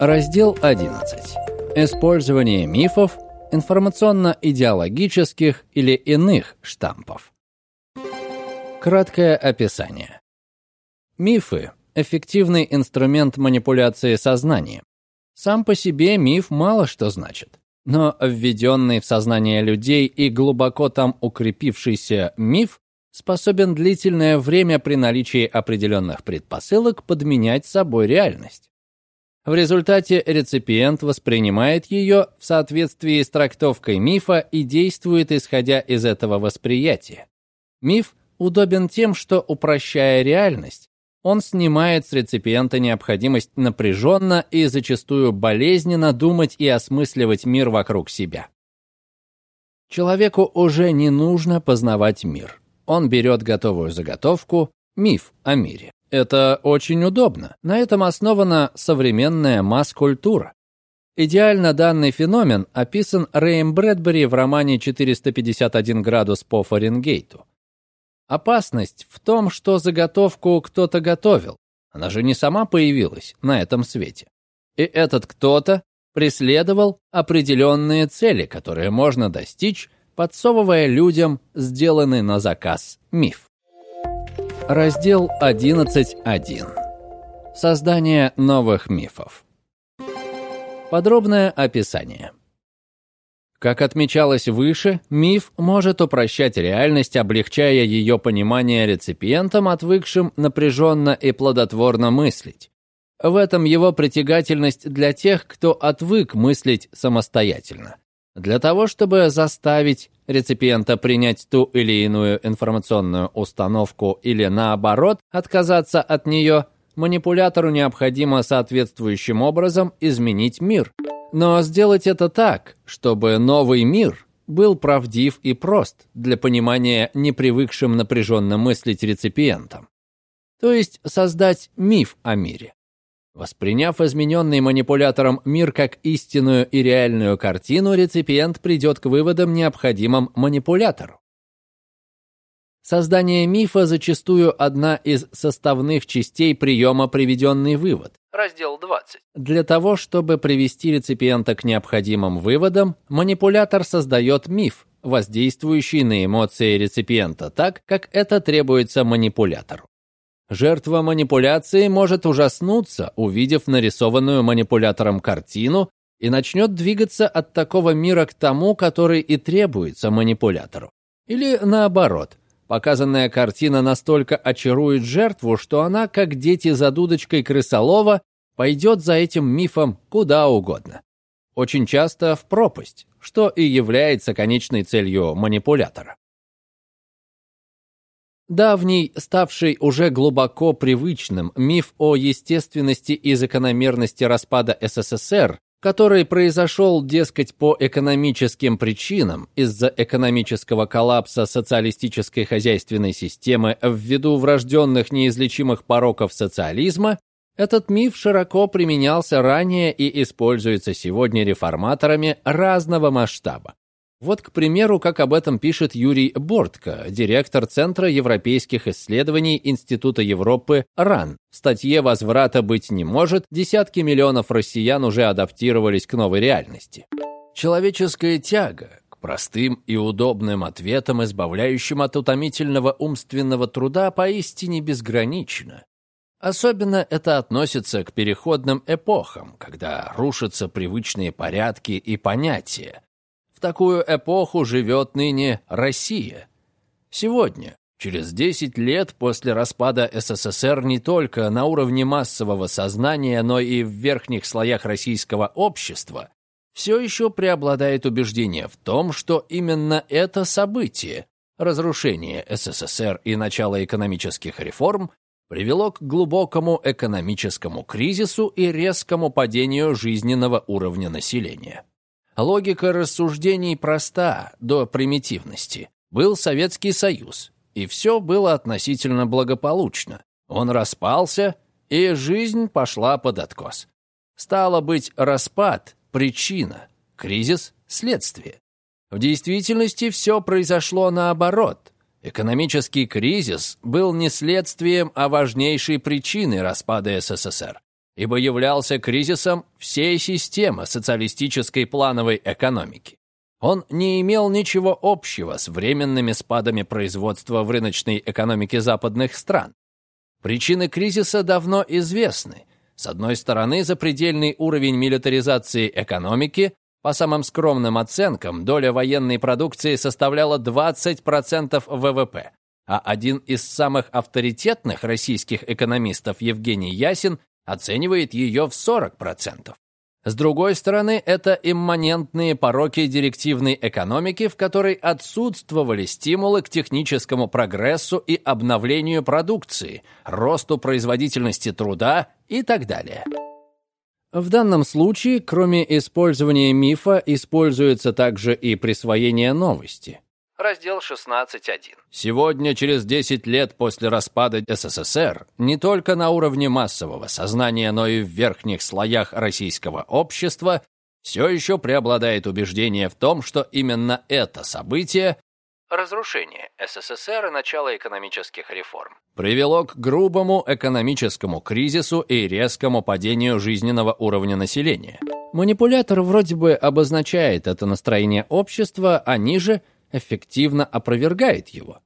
Раздел 11. Использование мифов, информационно-идеологических или иных штампов. Краткое описание. Мифы – эффективный инструмент манипуляции сознанием. Сам по себе миф мало что значит. Но введенный в сознание людей и глубоко там укрепившийся миф способен длительное время при наличии определенных предпосылок подменять собой реальность. В результате реципиент воспринимает ее в соответствии с трактовкой мифа и действует исходя из этого восприятия. Миф удобен тем, что, упрощая реальность, он снимает с реципиента необходимость напряженно и зачастую болезненно думать и осмысливать мир вокруг себя. Человеку уже не нужно познавать мир. Он берет готовую заготовку, миф о мире. Это очень удобно. На этом основана современная масс-культура. Идеально данный феномен описан Рэем Брэдбери в романе «451 градус по Фаренгейту». Опасность в том, что заготовку кто-то готовил. Она же не сама появилась на этом свете. И этот кто-то преследовал определенные цели, которые можно достичь, подсовывая людям сделанный на заказ миф. Раздел 11.1. Создание новых мифов. Подробное описание. Как отмечалось выше, миф может упрощать реальность, облегчая ее понимание реципиентам, отвыкшим напряженно и плодотворно мыслить. В этом его притягательность для тех, кто отвык мыслить самостоятельно. Для того, чтобы заставить реципиента принять ту или иную информационную установку или, наоборот, отказаться от нее, манипулятору необходимо соответствующим образом изменить мир. Но сделать это так, чтобы новый мир был правдив и прост для понимания непривыкшим напряженно мыслить реципиентам. То есть создать миф о мире. Восприняв измененный манипулятором мир как истинную и реальную картину, реципиент придет к выводам, необходимым манипулятору. Создание мифа зачастую одна из составных частей приема «Приведенный вывод». Раздел 20. Для того, чтобы привести реципиента к необходимым выводам, манипулятор создает миф, воздействующий на эмоции реципиента так, как это требуется манипулятору. Жертва манипуляции может ужаснуться, увидев нарисованную манипулятором картину, и начнет двигаться от такого мира к тому, который и требуется манипулятору. Или наоборот, показанная картина настолько очарует жертву, что она, как дети за дудочкой крысолова, пойдет за этим мифом куда угодно. Очень часто в пропасть, что и является конечной целью манипулятора. Давний, ставший уже глубоко привычным, миф о естественности и закономерности распада СССР, который произошел, дескать, по экономическим причинам из-за экономического коллапса социалистической хозяйственной системы ввиду врожденных неизлечимых пороков социализма, этот миф широко применялся ранее и используется сегодня реформаторами разного масштаба. Вот, к примеру, как об этом пишет Юрий Бортко, директор Центра европейских исследований Института Европы РАН. В статье «Возврата быть не может» десятки миллионов россиян уже адаптировались к новой реальности. Человеческая тяга к простым и удобным ответам, избавляющим от утомительного умственного труда, поистине безгранична. Особенно это относится к переходным эпохам, когда рушатся привычные порядки и понятия, такую эпоху живет ныне Россия. Сегодня, через 10 лет после распада СССР, не только на уровне массового сознания, но и в верхних слоях российского общества, все еще преобладает убеждение в том, что именно это событие, разрушение СССР и начало экономических реформ, привело к глубокому экономическому кризису и резкому падению жизненного уровня населения. Логика рассуждений проста до примитивности. Был Советский Союз, и все было относительно благополучно. Он распался, и жизнь пошла под откос. Стало быть, распад – причина, кризис – следствие. В действительности все произошло наоборот. Экономический кризис был не следствием, а важнейшей причиной распада СССР. Ибо являлся кризисом всей системы социалистической плановой экономики. Он не имел ничего общего с временными спадами производства в рыночной экономике западных стран. Причины кризиса давно известны. С одной стороны, запредельный уровень милитаризации экономики, по самым скромным оценкам, доля военной продукции составляла 20% ВВП, а один из самых авторитетных российских экономистов Евгений Ясин оценивает ее в 40%. С другой стороны, это имманентные пороки директивной экономики, в которой отсутствовали стимулы к техническому прогрессу и обновлению продукции, росту производительности труда и так далее. В данном случае, кроме использования мифа, используется также и присвоение новости. Раздел 16.1. Сегодня, через 10 лет после распада СССР, не только на уровне массового сознания, но и в верхних слоях российского общества все еще преобладает убеждение в том, что именно это событие разрушение СССР и начало экономических реформ привело к грубому экономическому кризису и резкому падению жизненного уровня населения. Манипулятор вроде бы обозначает это настроение общества, а ниже – эффективно опровергает его.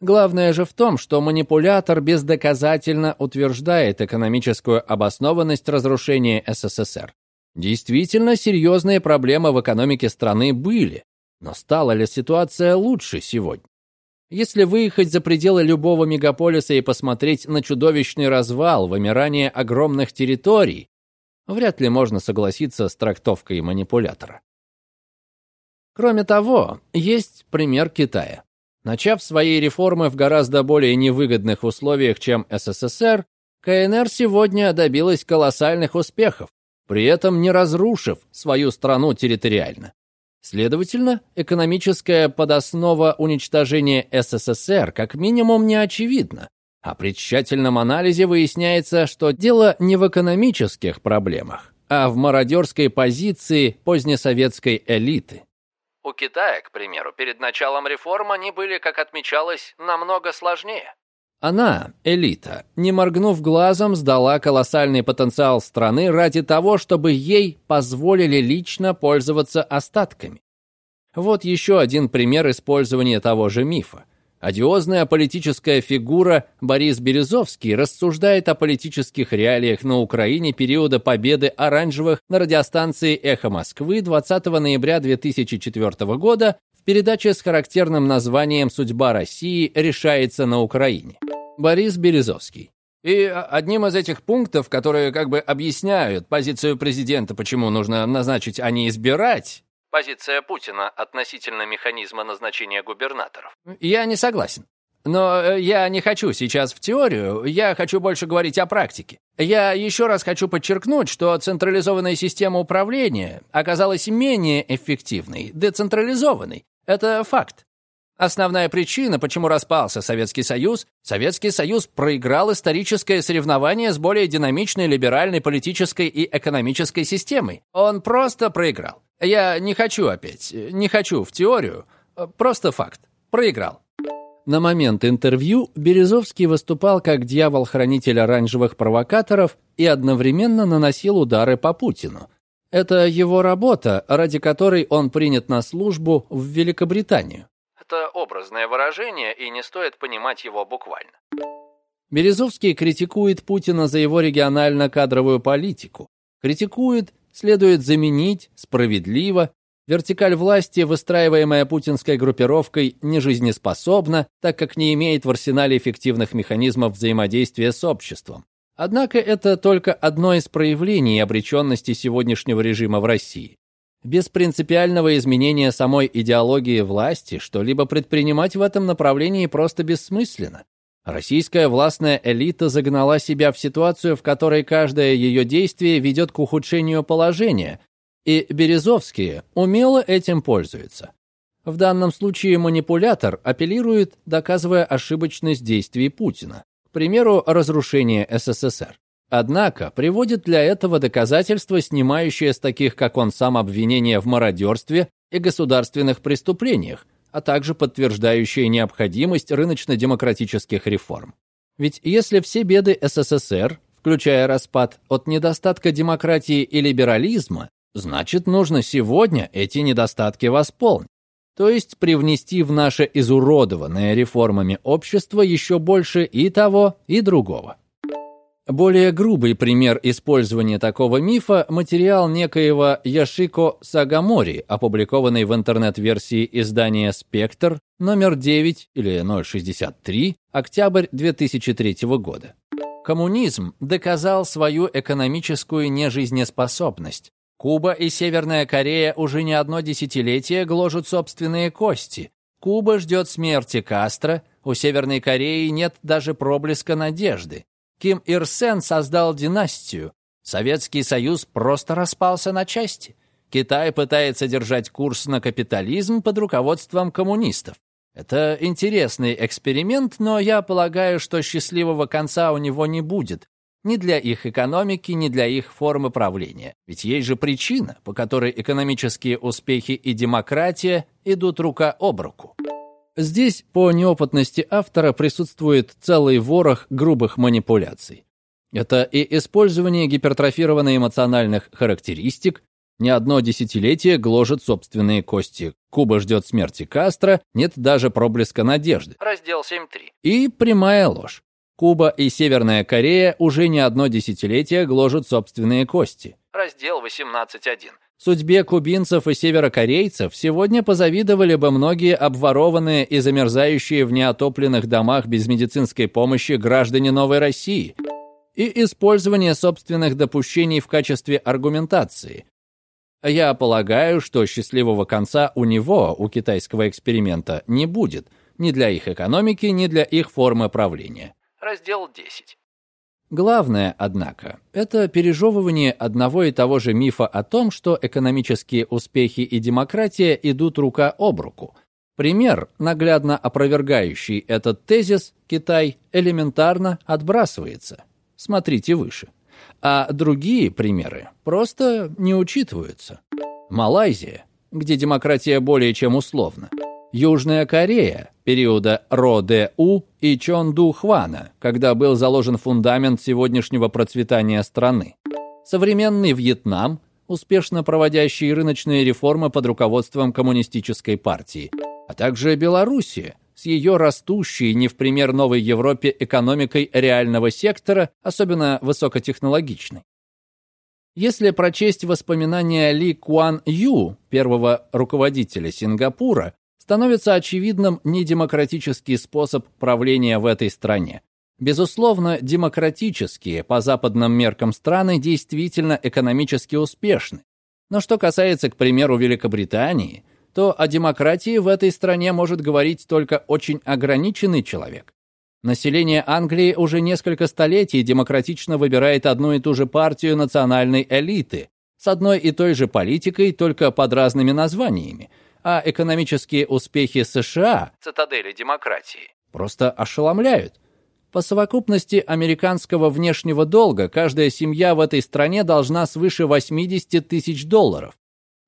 Главное же в том, что манипулятор бездоказательно утверждает экономическую обоснованность разрушения СССР. Действительно, серьезные проблемы в экономике страны были, но стала ли ситуация лучше сегодня? Если выехать за пределы любого мегаполиса и посмотреть на чудовищный развал, вымирание огромных территорий, вряд ли можно согласиться с трактовкой манипулятора. Кроме того, есть пример Китая. Начав свои реформы в гораздо более невыгодных условиях, чем СССР, КНР сегодня добилась колоссальных успехов, при этом не разрушив свою страну территориально. Следовательно, экономическая подоснова уничтожения СССР как минимум не очевидна, а при тщательном анализе выясняется, что дело не в экономических проблемах, а в мародерской позиции позднесоветской элиты. У Китая, к примеру, перед началом реформ они были, как отмечалось, намного сложнее. Она, элита, не моргнув глазом, сдала колоссальный потенциал страны ради того, чтобы ей позволили лично пользоваться остатками. Вот еще один пример использования того же мифа. Одиозная политическая фигура Борис Березовский рассуждает о политических реалиях на Украине периода победы оранжевых на радиостанции «Эхо Москвы» 20 ноября 2004 года в передаче с характерным названием «Судьба России решается на Украине». Борис Березовский. И одним из этих пунктов, которые как бы объясняют позицию президента, почему нужно назначить, а не избирать, Позиция Путина относительно механизма назначения губернаторов. Я не согласен. Но э, я не хочу сейчас в теорию, я хочу больше говорить о практике. Я еще раз хочу подчеркнуть, что централизованная система управления оказалась менее эффективной, децентрализованной. Это факт. Основная причина, почему распался Советский Союз, Советский Союз проиграл историческое соревнование с более динамичной либеральной политической и экономической системой. Он просто проиграл. Я не хочу опять, не хочу в теорию, просто факт. Проиграл. На момент интервью Березовский выступал как дьявол-хранитель оранжевых провокаторов и одновременно наносил удары по Путину. Это его работа, ради которой он принят на службу в Великобританию. Это образное выражение, и не стоит понимать его буквально. Березовский критикует Путина за его регионально-кадровую политику. Критикует следует заменить справедливо. Вертикаль власти, выстраиваемая путинской группировкой, не жизнеспособна, так как не имеет в арсенале эффективных механизмов взаимодействия с обществом. Однако это только одно из проявлений обреченности сегодняшнего режима в России. Без принципиального изменения самой идеологии власти что-либо предпринимать в этом направлении просто бессмысленно. Российская властная элита загнала себя в ситуацию, в которой каждое ее действие ведет к ухудшению положения, и Березовские умело этим пользуются. В данном случае манипулятор апеллирует, доказывая ошибочность действий Путина, к примеру, разрушение СССР. Однако приводит для этого доказательства, снимающие с таких, как он сам, обвинения в мародерстве и государственных преступлениях, а также подтверждающие необходимость рыночно-демократических реформ. Ведь если все беды СССР, включая распад, от недостатка демократии и либерализма, значит, нужно сегодня эти недостатки восполнить. То есть привнести в наше изуродованное реформами общество еще больше и того, и другого. Более грубый пример использования такого мифа – материал некоего Яшико Сагамори, опубликованный в интернет-версии издания «Спектр» номер 9 или 063, октябрь 2003 года. Коммунизм доказал свою экономическую нежизнеспособность. Куба и Северная Корея уже не одно десятилетие гложут собственные кости. Куба ждет смерти Кастро, у Северной Кореи нет даже проблеска надежды. Ким Ир Сен создал династию. Советский Союз просто распался на части. Китай пытается держать курс на капитализм под руководством коммунистов. Это интересный эксперимент, но я полагаю, что счастливого конца у него не будет. Ни для их экономики, ни для их формы правления. Ведь есть же причина, по которой экономические успехи и демократия идут рука об руку. Здесь по неопытности автора присутствует целый ворох грубых манипуляций. Это и использование гипертрофированных эмоциональных характеристик, не одно десятилетие гложет собственные кости. Куба ждет смерти Кастро, нет даже проблеска надежды. Раздел 7.3. И прямая ложь. Куба и Северная Корея уже не одно десятилетие гложат собственные кости. Раздел 18.1. Судьбе кубинцев и северокорейцев сегодня позавидовали бы многие обворованные и замерзающие в неотопленных домах без медицинской помощи граждане Новой России и использование собственных допущений в качестве аргументации. Я полагаю, что счастливого конца у него, у китайского эксперимента, не будет ни для их экономики, ни для их формы правления. Раздел 10. Главное, однако, это пережевывание одного и того же мифа о том, что экономические успехи и демократия идут рука об руку. Пример, наглядно опровергающий этот тезис, Китай элементарно отбрасывается. Смотрите выше. А другие примеры просто не учитываются. Малайзия, где демократия более чем условна. Южная Корея периода Ро-Дэ-У и Чон-Ду-Хвана, когда был заложен фундамент сегодняшнего процветания страны. Современный Вьетнам, успешно проводящий рыночные реформы под руководством коммунистической партии, а также Белоруссия с ее растущей не в пример новой Европе экономикой реального сектора, особенно высокотехнологичной. Если прочесть воспоминания Ли Куан Ю, первого руководителя Сингапура, становится очевидным недемократический способ правления в этой стране. Безусловно, демократические по западным меркам страны действительно экономически успешны. Но что касается, к примеру, Великобритании, то о демократии в этой стране может говорить только очень ограниченный человек. Население Англии уже несколько столетий демократично выбирает одну и ту же партию национальной элиты с одной и той же политикой, только под разными названиями – а экономические успехи США, цитадели демократии, просто ошеломляют. По совокупности американского внешнего долга каждая семья в этой стране должна свыше 80 тысяч долларов.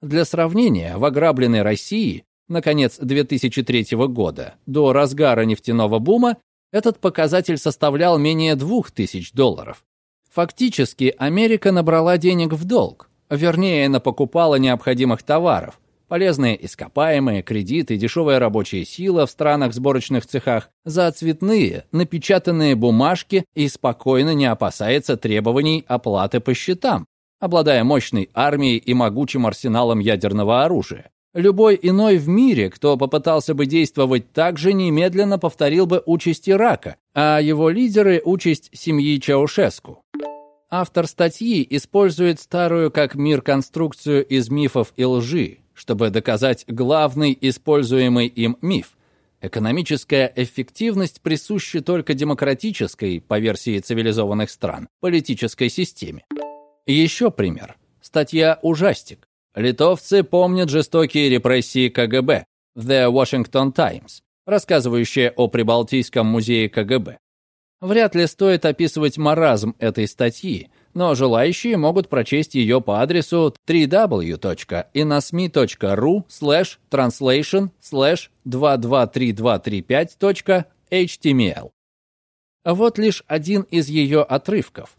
Для сравнения, в ограбленной России на конец 2003 года, до разгара нефтяного бума, этот показатель составлял менее 2000 долларов. Фактически, Америка набрала денег в долг, вернее, напокупала необходимых товаров, полезные ископаемые, кредиты, дешевая рабочая сила в странах сборочных цехах, за цветные, напечатанные бумажки и спокойно не опасается требований оплаты по счетам, обладая мощной армией и могучим арсеналом ядерного оружия. Любой иной в мире, кто попытался бы действовать так же, немедленно повторил бы участь Ирака, а его лидеры – участь семьи Чаушеску. Автор статьи использует старую как мир конструкцию из мифов и лжи, чтобы доказать главный используемый им миф. Экономическая эффективность присуща только демократической, по версии цивилизованных стран, политической системе. Еще пример. Статья «Ужастик». Литовцы помнят жестокие репрессии КГБ. The Washington Times, рассказывающая о Прибалтийском музее КГБ. Вряд ли стоит описывать маразм этой статьи, но желающие могут прочесть ее по адресу www.inasmi.ru slash translation slash 223235.html. Вот лишь один из ее отрывков.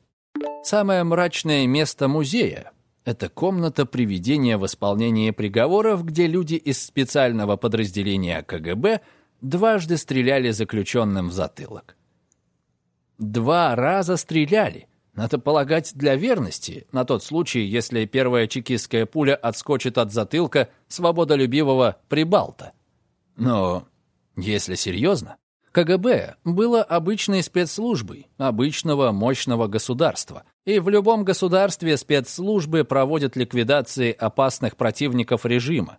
Самое мрачное место музея – это комната приведения в исполнении приговоров, где люди из специального подразделения КГБ дважды стреляли заключенным в затылок. Два раза стреляли. Надо полагать, для верности, на тот случай, если первая чекистская пуля отскочит от затылка свободолюбивого прибалта. Но если серьезно, КГБ было обычной спецслужбой обычного мощного государства. И в любом государстве спецслужбы проводят ликвидации опасных противников режима.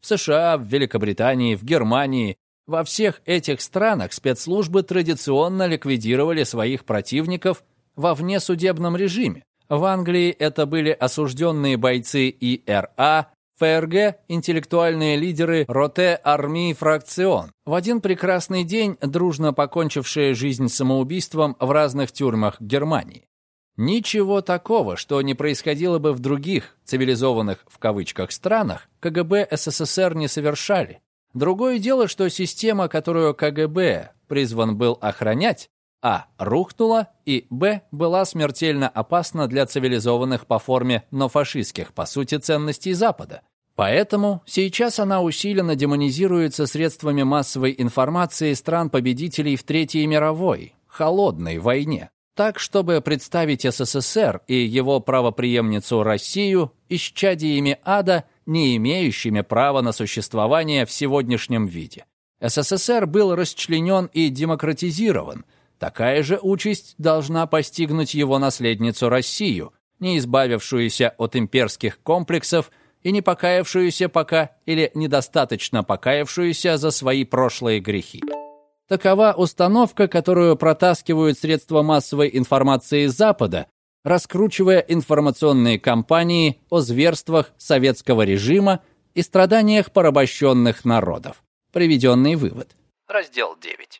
В США, в Великобритании, в Германии, во всех этих странах спецслужбы традиционно ликвидировали своих противников во внесудебном режиме. В Англии это были осужденные бойцы ИРА, ФРГ – интеллектуальные лидеры Роте Армии Фракцион, в один прекрасный день дружно покончившие жизнь самоубийством в разных тюрьмах Германии. Ничего такого, что не происходило бы в других цивилизованных в кавычках странах, КГБ СССР не совершали. Другое дело, что система, которую КГБ призван был охранять, а. рухнула и б. была смертельно опасна для цивилизованных по форме, но фашистских по сути ценностей Запада. Поэтому сейчас она усиленно демонизируется средствами массовой информации стран-победителей в Третьей мировой, холодной войне, так, чтобы представить СССР и его правопреемницу Россию исчадиями ада, не имеющими права на существование в сегодняшнем виде. СССР был расчленен и демократизирован. Такая же участь должна постигнуть его наследницу Россию, не избавившуюся от имперских комплексов и не покаявшуюся пока или недостаточно покаявшуюся за свои прошлые грехи. Такова установка, которую протаскивают средства массовой информации Запада, раскручивая информационные кампании о зверствах советского режима и страданиях порабощенных народов. Приведенный вывод. Раздел 9.